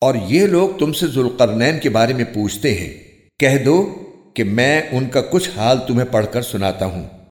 اور یہ لوگ تم سے ذوالقرنین کے بارے میں پوچھتے ہیں۔ کہہ دو کہ میں ان کا کچھ حال تمہیں پڑھ کر سناتا ہوں۔